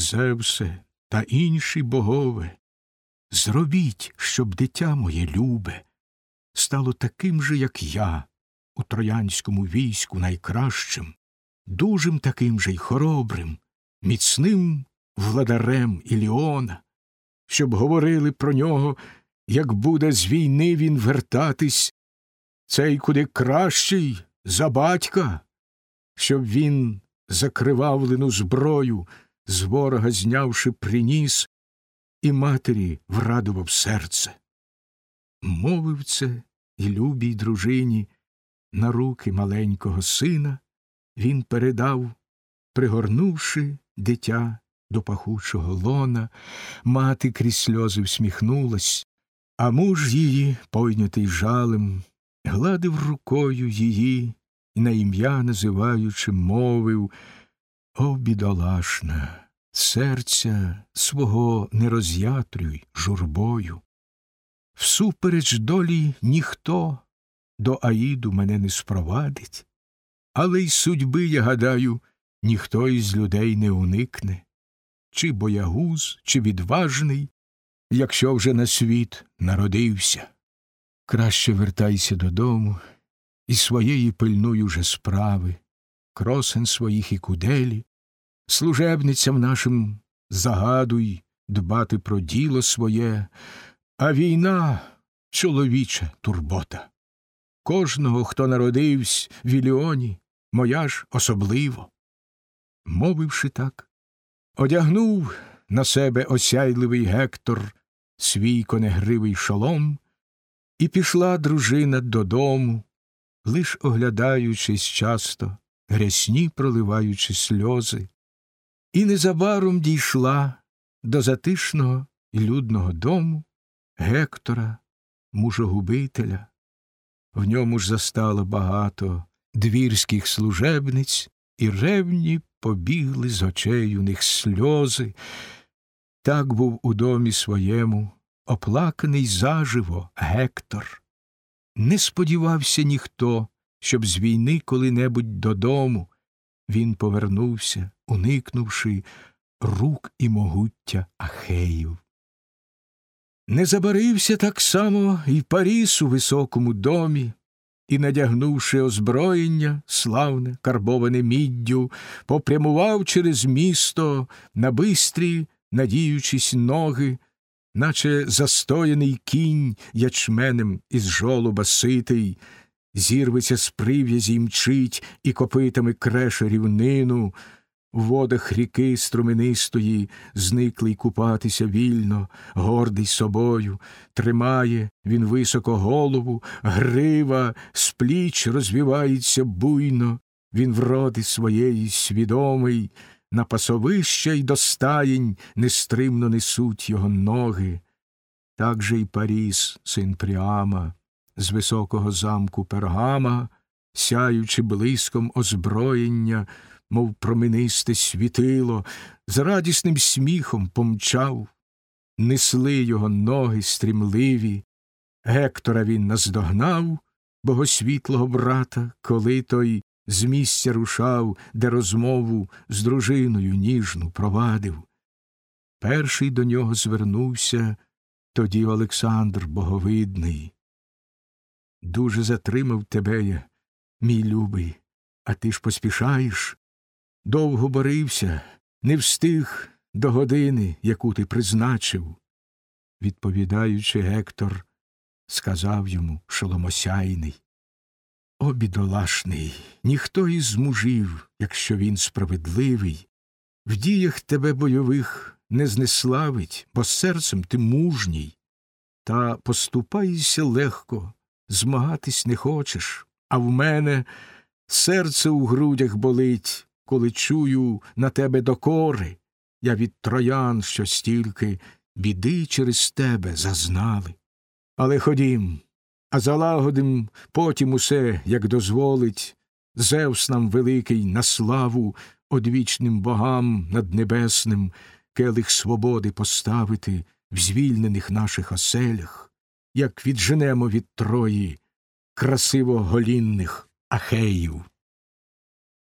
Зевсе та інші богове, зробіть, щоб дитя моє любе стало таким же, як я, у троянському війську найкращим, дужим таким же й хоробрим, міцним владарем Іліона, щоб говорили про нього, як буде з війни він вертатись, цей куди кращий за батька, щоб він закривавлену зброю, з ворога знявши, приніс, і матері врадував серце. Мовив це і любій дружині на руки маленького сина він передав, пригорнувши дитя до пахучого лона, мати крізь сльози всміхнулась, а муж її, пойнятий жалем, гладив рукою її і на ім'я називаючи, мовив О, бідолашна, серця свого не роз'ятрюй журбою. Всупереч долі ніхто до Аїду мене не спровадить, але й судьби, я гадаю, ніхто із людей не уникне, чи боягуз, чи відважний, якщо вже на світ народився. Краще вертайся додому і своєї пильнуй уже справи, кросен своїх і куделі, служебницям нашим загадуй дбати про діло своє, а війна чоловіча турбота. Кожного, хто народився в Іліоні, моя ж особливо. Мовивши так, одягнув на себе осяйливий Гектор свій конегривий шолом, і пішла дружина додому, лиш оглядаючись часто, грясні проливаючи сльози, і незабаром дійшла до затишного і людного дому Гектора, мужогубителя. В ньому ж застало багато двірських служебниць, і ревні побігли з очей у них сльози. Так був у домі своєму оплаканий заживо Гектор. Не сподівався ніхто, щоб з війни коли-небудь додому він повернувся, уникнувши рук і могуття Ахеїв. Не забарився так само і Паріс у високому домі, і, надягнувши озброєння, славне, карбоване міддю, попрямував через місто на бистрі, надіючись ноги, наче застояний кінь ячменем із жолоба ситий, зірветься з прив'язі й мчить і копитами креше рівнину, в водах ріки струменистої, зниклий купатися вільно, гордий собою, тримає він високо голову, грива, з пліч розвівається буйно, він вроди своєї свідомий, на пасовища й до стаєнь нестримно несуть його ноги. Так же й Паріс, син Пріама, з високого замку пергама, сяючи блиском озброєння, мов променисте світило, з радісним сміхом помчав, несли його ноги стрімливі. Гектора він наздогнав, богосвітлого брата, коли той з місця рушав, де розмову з дружиною ніжну провадив. Перший до нього звернувся тоді Олександр Боговидний. Дуже затримав тебе мій любий, а ти ж поспішаєш. Довго борився, не встиг до години, яку ти призначив. Відповідаючи, Гектор сказав йому шоломосяйний. О, бідолашний, ніхто із мужів, якщо він справедливий, в діях тебе бойових не знеславить, бо серцем ти мужній, та поступайся легко, змагатись не хочеш, а в мене серце у грудях болить коли чую на тебе докори, я від троян, що стільки біди через тебе зазнали. Але ходім, а залагодим потім усе, як дозволить, Зевс нам великий на славу одвічним богам наднебесним келих свободи поставити в звільнених наших оселях, як відженемо від трої красиво голінних ахеїв.